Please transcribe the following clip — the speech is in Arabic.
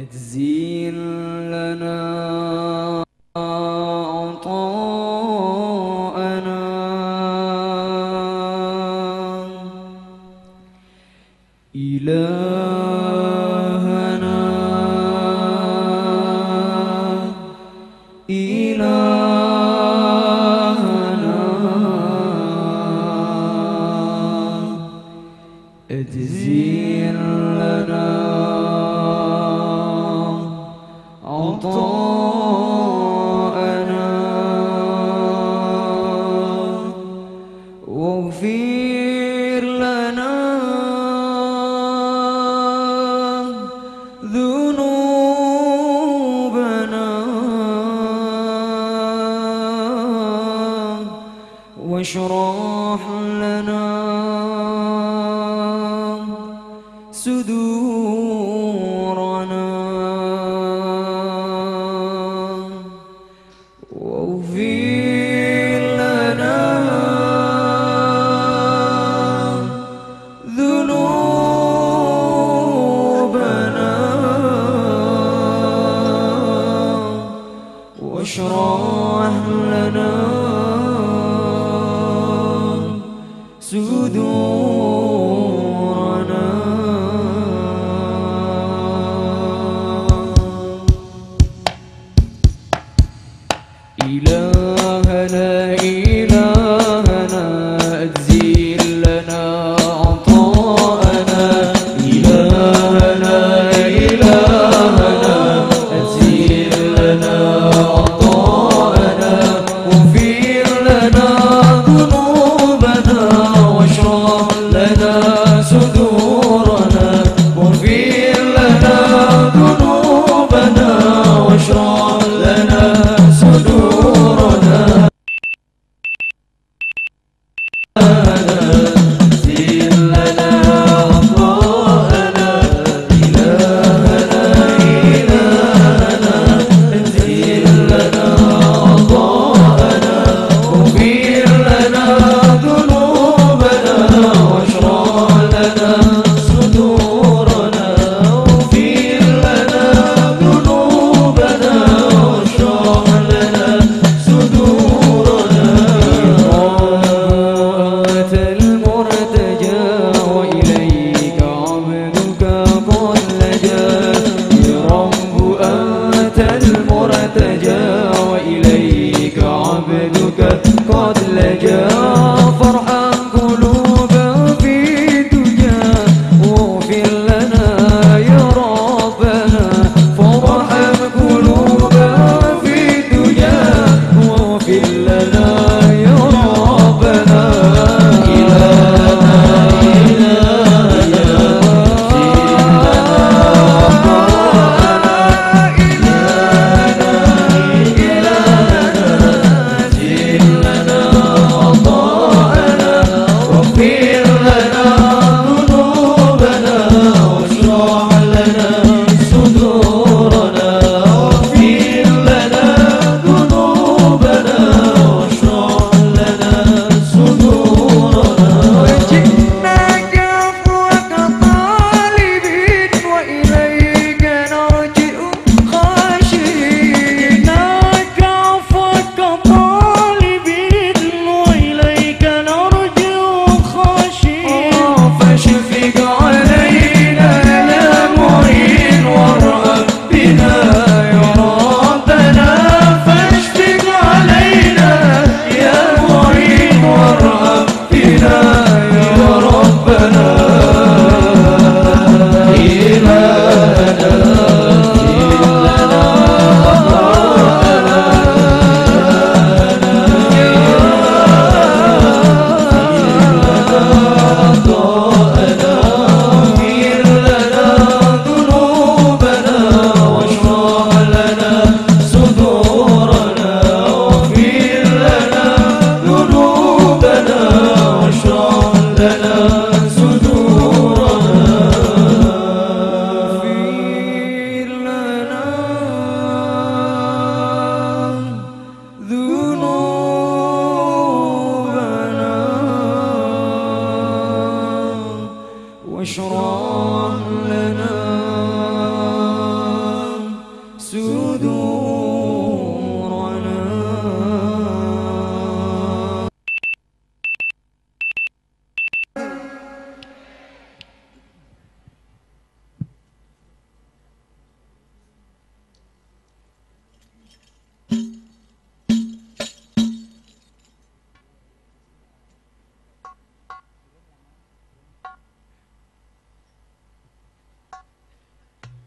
أجزل لنا عطاءنا. إلهنا اجزل لنا. عطاءنا. واغفر لنا. ذنوبنا. واشرح لنا. صدورنا. واغفر وعدك قد لجأ